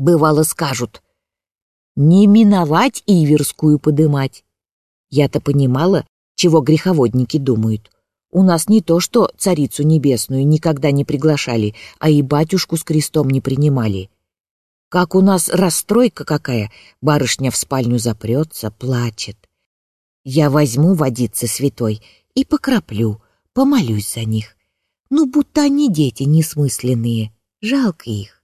Бывало скажут, не миновать Иверскую подымать. Я-то понимала, чего греховодники думают. У нас не то, что царицу небесную никогда не приглашали, а и батюшку с крестом не принимали. Как у нас расстройка какая, барышня в спальню запрется, плачет. Я возьму водицы святой и покраплю, помолюсь за них. Ну, будто они дети несмысленные, жалко их.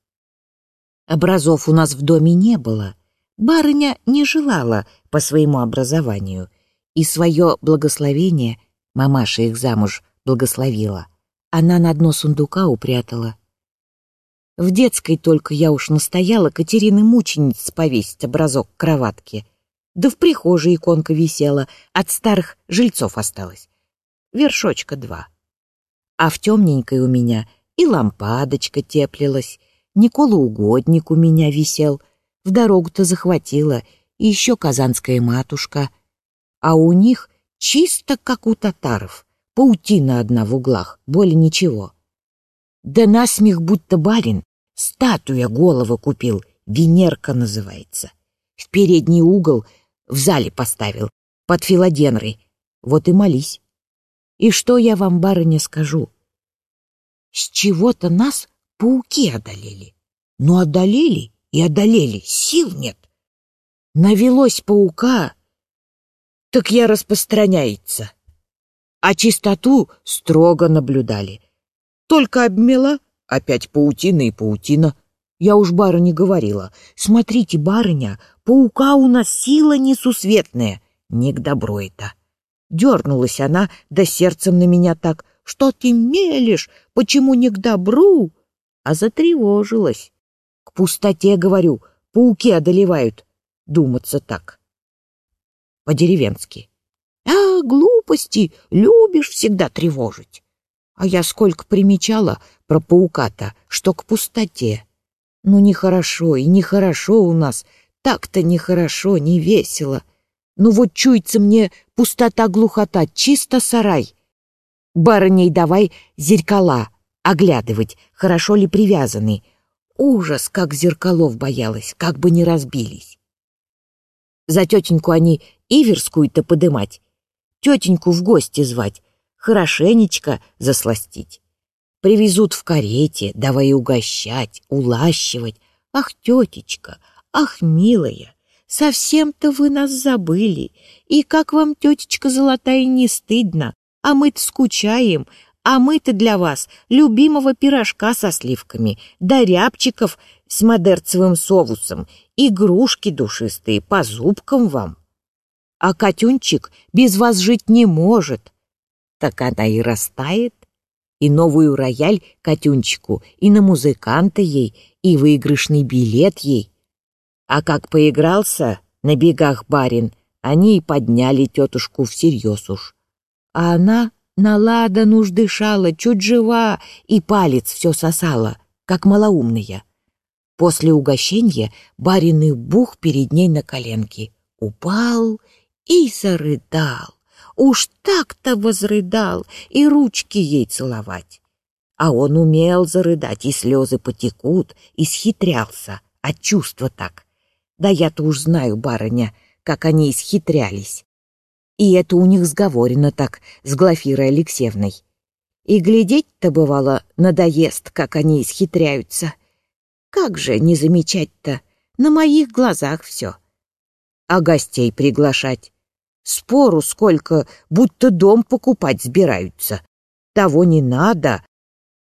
Образов у нас в доме не было. Барыня не желала по своему образованию, и свое благословение мамаша их замуж благословила. Она на дно сундука упрятала. В детской только я уж настояла Катерины мучениц повесить образок к кроватке. Да в прихожей иконка висела, от старых жильцов осталось. Вершочка два. А в темненькой у меня и лампадочка теплилась, Никола Угодник у меня висел, в дорогу-то захватила, и еще казанская матушка. А у них чисто как у татаров, паутина одна в углах, более ничего. Да насмех будто барин, статуя головы купил, Венерка называется. В передний угол в зале поставил, под филоденрой. Вот и молись. И что я вам, барыня, скажу? С чего-то нас пауки одолели. Ну, одолели и одолели, сил нет. Навелось паука, так я распространяется. А чистоту строго наблюдали. Только обмела, опять паутина и паутина. Я уж барыне говорила. Смотрите, барыня, паука у нас сила несусветная. Не к добру это. Дернулась она, да сердцем на меня так. Что ты мелешь? Почему не к добру? А затревожилась. Пустоте, говорю, пауки одолевают. Думаться так. По-деревенски. А, глупости, любишь всегда тревожить. А я сколько примечала про паука-то, что к пустоте. Ну, нехорошо и нехорошо у нас, так-то нехорошо, не весело. Ну вот чуется мне пустота-глухота, чисто сарай. Барыней давай зеркала оглядывать, хорошо ли привязаны. Ужас, как зеркалов боялась, как бы не разбились. За тетеньку они Иверскую-то подымать, тетеньку в гости звать, хорошенечко засластить. Привезут в карете, давай угощать, улащивать. Ах, тетечка, ах, милая, совсем-то вы нас забыли. И как вам, тетечка золотая, не стыдно? А мы-то скучаем, а мы-то для вас любимого пирожка со сливками, да рябчиков с модерцевым соусом, игрушки душистые по зубкам вам. А Катюнчик без вас жить не может. Так она и растает, и новую рояль Катюнчику, и на музыканта ей, и выигрышный билет ей. А как поигрался на бегах барин, они и подняли тетушку всерьез уж. А она на ладан уж дышала, чуть жива, и палец все сосала, как малоумная. После угощения барин бух перед ней на коленки. Упал и зарыдал. Уж так-то возрыдал, и ручки ей целовать. А он умел зарыдать, и слезы потекут, и схитрялся, от чувства так. Да я-то уж знаю, барыня, как они исхитрялись. И это у них сговорено так с Глафирой Алексеевной. И глядеть-то бывало надоест, как они исхитряются. Как же не замечать-то? На моих глазах все. А гостей приглашать? Спору сколько, будто дом покупать сбираются. Того не надо.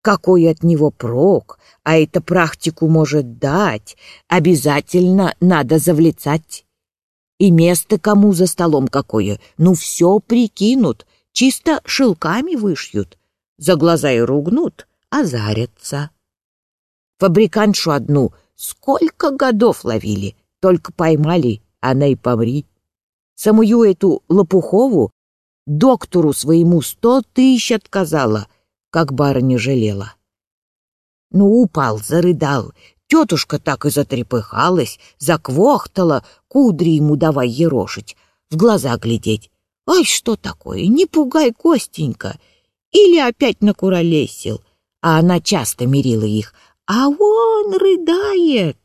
Какой от него прок, а это практику может дать. Обязательно надо завлецать. И место кому за столом какое, ну все прикинут, чисто шелками вышьют. За глаза и ругнут, а зарятся. Фабрикантшу одну сколько годов ловили, только поймали, она и помри. Самую эту Лопухову доктору своему сто тысяч отказала, как барыня жалела. Ну, упал, зарыдал, Тетушка так и затрепыхалась, заквохтала, кудри ему давай ерошить, в глаза глядеть. «Ай, что такое? Не пугай, Костенька!» Или опять накуролесил. А она часто мирила их. «А он рыдает!»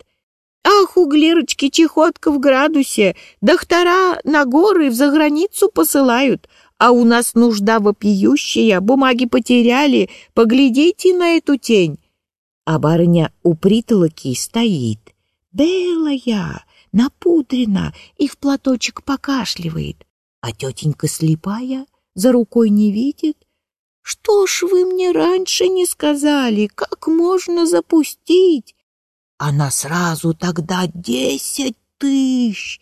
Ах, у Глирочки чехотка в градусе, доктора на горы в заграницу посылают, а у нас нужда вопиющая, бумаги потеряли, поглядите на эту тень. А барыня у притолоки стоит, белая, напудрена и в платочек покашливает, а тетенька слепая, за рукой не видит. Что ж вы мне раньше не сказали, как можно запустить? Она сразу тогда десять тысяч.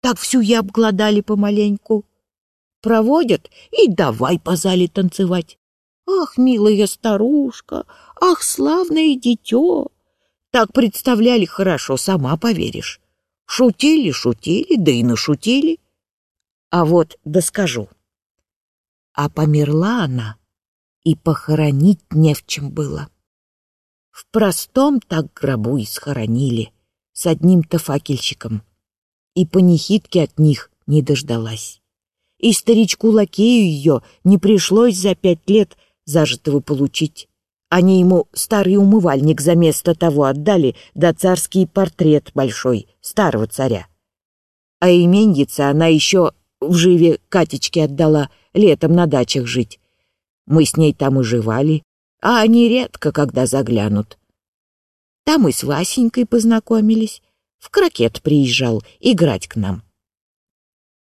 Так всю я обглодали помаленьку. Проводят и давай по зале танцевать. Ах, милая старушка, ах, славное дитё. Так представляли хорошо, сама поверишь. Шутили, шутили, да и нашутили. А вот да скажу. А померла она, и похоронить не в чем было. В простом так гробу и схоронили, с одним-то факельщиком. И панихидки от них не дождалась. И старичку-лакею ее не пришлось за пять лет зажитого получить. Они ему старый умывальник за место того отдали, да царский портрет большой, старого царя. А именьица она еще в живе Катечке отдала летом на дачах жить. Мы с ней там и жевали, а они редко когда заглянут. Там мы с Васенькой познакомились. В крокет приезжал играть к нам.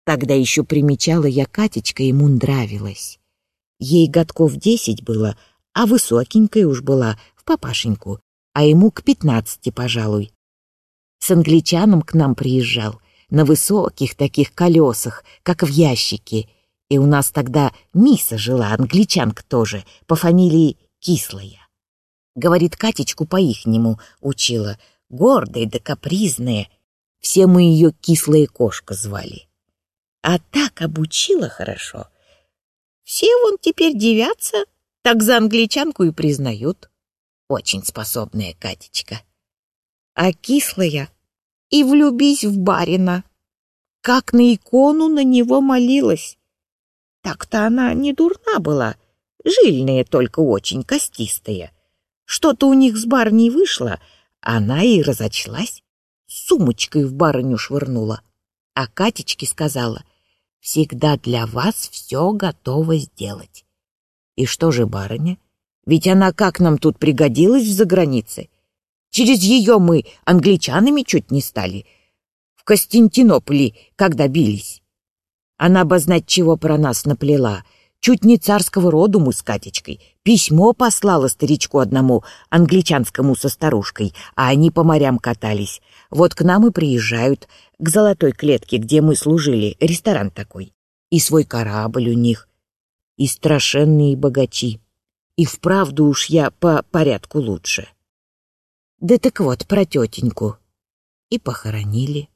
Тогда еще примечала я Катечка, ему нравилась. Ей годков десять было, а высокенькая уж была, в папашеньку, а ему к пятнадцати, пожалуй. С англичаном к нам приезжал, на высоких таких колесах, как в ящике, и у нас тогда Миса жила, англичанка тоже, по фамилии кислая. Говорит, Катечку по-ихнему учила, гордая да капризная. Все мы ее кислая кошка звали. А так обучила хорошо. Все вон теперь девятся, так за англичанку и признают. Очень способная Катечка. А кислая и влюбись в барина. Как на икону на него молилась. Так-то она не дурна была, жильная только очень, костистая. Что-то у них с барыней вышло, она и разочлась. Сумочкой в барыню швырнула. А Катечке сказала, «Всегда для вас все готово сделать». И что же барыня? Ведь она как нам тут пригодилась в загранице? Через ее мы англичанами чуть не стали. В Константинополе, когда бились. Она бы знать, чего про нас наплела — Чуть не царского роду мы с Катечкой. Письмо послала старичку одному, англичанскому со старушкой, а они по морям катались. Вот к нам и приезжают, к золотой клетке, где мы служили, ресторан такой. И свой корабль у них. И страшенные богачи. И вправду уж я по порядку лучше. Да так вот, про тетеньку. И похоронили.